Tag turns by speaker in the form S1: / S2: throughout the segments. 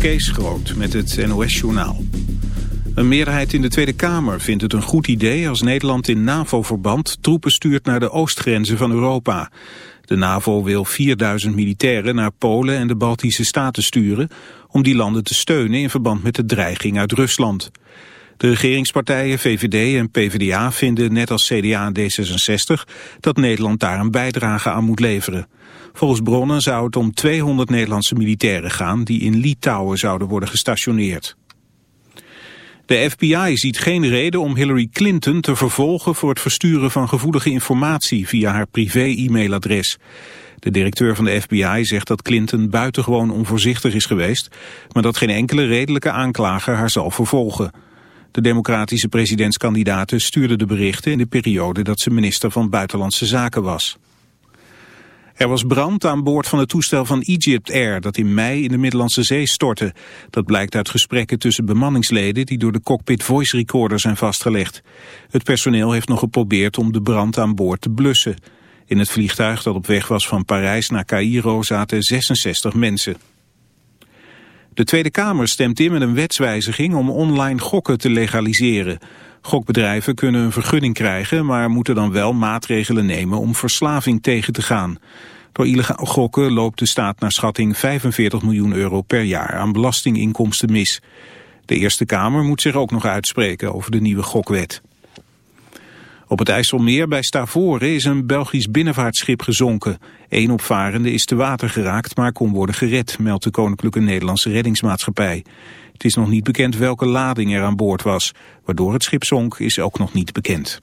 S1: Kees Groot met het NOS-journaal. Een meerderheid in de Tweede Kamer vindt het een goed idee als Nederland in NAVO-verband troepen stuurt naar de oostgrenzen van Europa. De NAVO wil 4000 militairen naar Polen en de Baltische Staten sturen om die landen te steunen in verband met de dreiging uit Rusland. De regeringspartijen VVD en PvdA vinden net als CDA en D66 dat Nederland daar een bijdrage aan moet leveren. Volgens bronnen zou het om 200 Nederlandse militairen gaan die in Litouwen zouden worden gestationeerd. De FBI ziet geen reden om Hillary Clinton te vervolgen voor het versturen van gevoelige informatie via haar privé-e-mailadres. De directeur van de FBI zegt dat Clinton buitengewoon onvoorzichtig is geweest, maar dat geen enkele redelijke aanklager haar zal vervolgen. De democratische presidentskandidaten stuurde de berichten in de periode dat ze minister van Buitenlandse Zaken was. Er was brand aan boord van het toestel van Egypt Air dat in mei in de Middellandse Zee stortte. Dat blijkt uit gesprekken tussen bemanningsleden die door de cockpit voice recorder zijn vastgelegd. Het personeel heeft nog geprobeerd om de brand aan boord te blussen. In het vliegtuig dat op weg was van Parijs naar Cairo zaten 66 mensen. De Tweede Kamer stemt in met een wetswijziging om online gokken te legaliseren. Gokbedrijven kunnen een vergunning krijgen, maar moeten dan wel maatregelen nemen om verslaving tegen te gaan. Door illegaal gokken loopt de staat naar schatting 45 miljoen euro per jaar aan belastinginkomsten mis. De Eerste Kamer moet zich ook nog uitspreken over de nieuwe gokwet. Op het IJsselmeer bij Stavoren is een Belgisch binnenvaartschip gezonken. Eén opvarende is te water geraakt, maar kon worden gered, meldt de Koninklijke Nederlandse Reddingsmaatschappij. Het is nog niet bekend welke lading er aan boord was. Waardoor het schip zonk is ook nog niet bekend.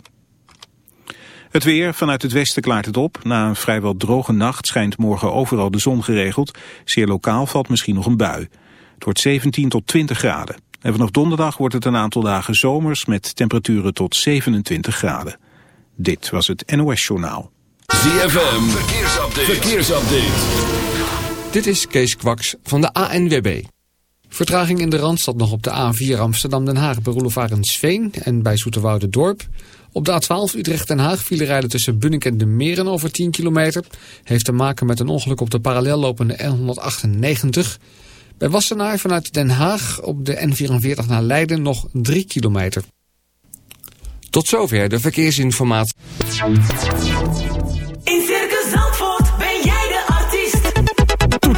S1: Het weer, vanuit het westen klaart het op. Na een vrijwel droge nacht schijnt morgen overal de zon geregeld. Zeer lokaal valt misschien nog een bui. Het wordt 17 tot 20 graden. En vanaf donderdag wordt het een aantal dagen zomers met temperaturen tot 27 graden. Dit was het NOS Journaal.
S2: ZFM, verkeersupdate. verkeersupdate.
S3: Dit is Kees Kwaks van de ANWB. Vertraging in de Randstad nog op de A4 Amsterdam-Den Haag bij Sveen en bij Dorp. Op de A12 Utrecht-Den Haag vielen rijden tussen Bunnik en de Meren over 10 kilometer. Heeft te maken met een ongeluk op de parallel lopende N198. Bij Wassenaar vanuit Den Haag op de N44 naar Leiden nog 3 kilometer. Tot zover de verkeersinformatie.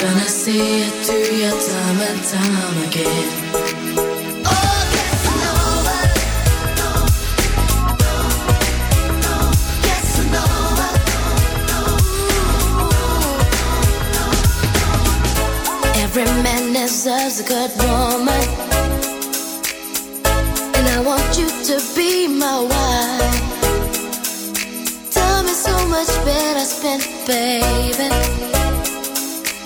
S4: Gonna see it through your time and time again.
S5: Oh!
S6: Every man deserves a good woman. And I want you to be my wife. Time is so much better spent, baby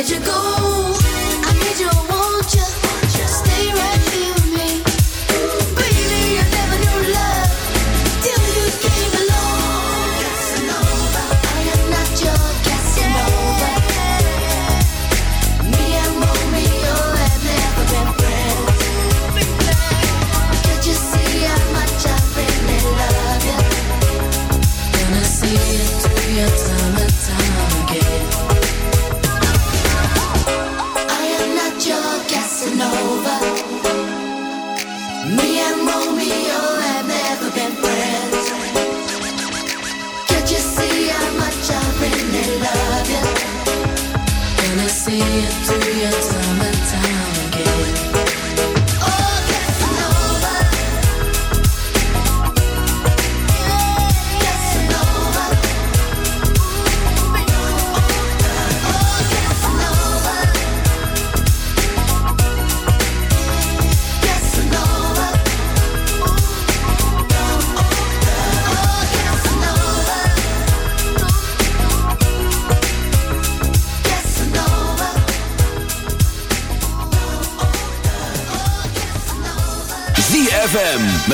S6: let you go.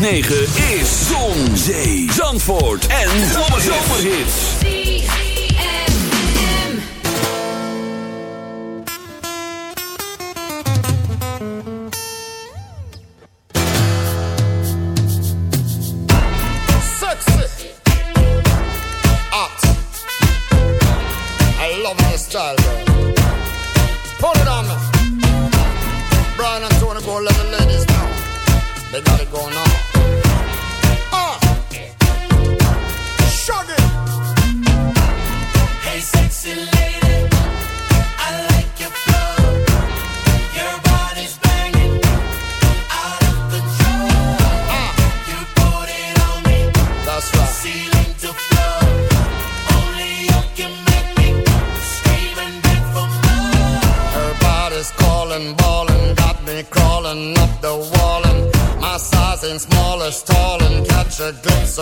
S7: 106.9 is Zon, Zee, Zandvoort en Zomerhits.
S5: Art. I love my style, Put it on me. Brian and Tony go let the ladies know. They got it going on. Ah, uh. shug it.
S8: Hey, sexy lady.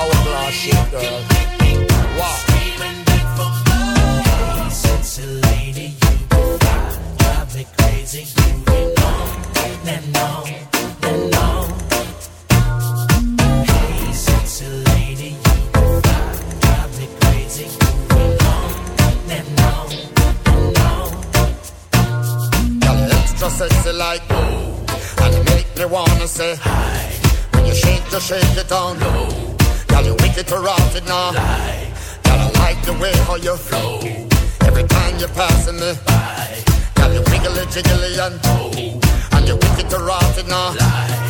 S9: hourglass shape, girl. Wow.
S5: Lady, you. Drive me crazy. Hey, sexy lady, you. Drive me crazy.
S9: Extra sexy like oh, and make me wanna say hi. When you shake, you shake it on low. You wicked to rot it now. Girl, I like the way how you flow. Every time you're passing me by. Girl, you wiggly jiggly and oh, and you wicked to rot it now. Girl,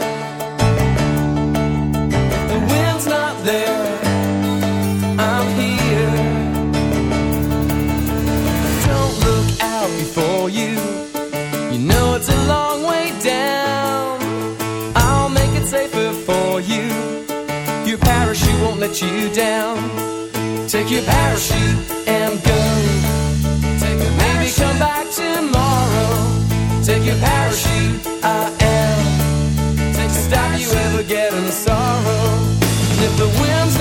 S10: You down. Take your parachute and go. Take a Maybe come back tomorrow. Take your parachute. I am Take to stop you ever getting sorrow. And if the winds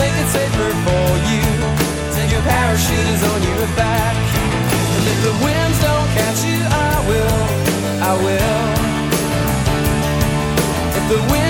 S10: make it safer for you. Take your parachute is on your back. And if the winds don't catch you, I will. I will. If the wind's